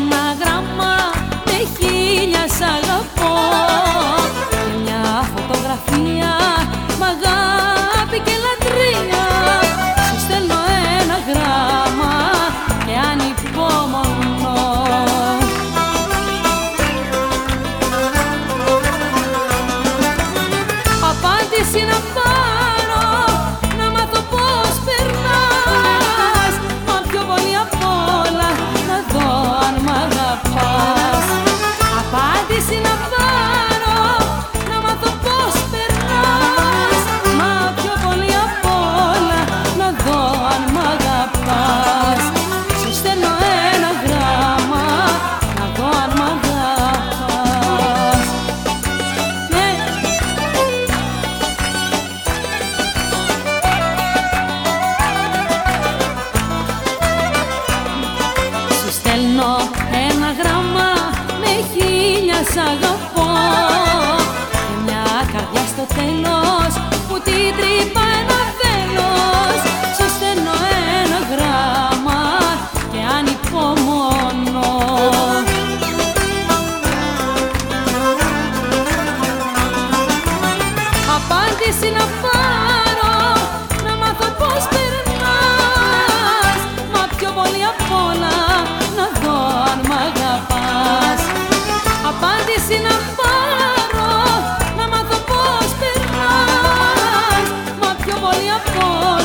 ένα γράμμα με χίλια σ' αγαπώ. Μια φωτογραφία μ' αγάπη και λατρεία. Σου στέλνω ένα γράμμα και ανυπομονώ. Απάντηση να ένα σ' αγαπώ. Και μια καρδιά στο τέλος που την τρύπα ένα τέλος σου στέλνω ένα γράμμα και ανυπομονώ. Απάντηση να πάρω your boy.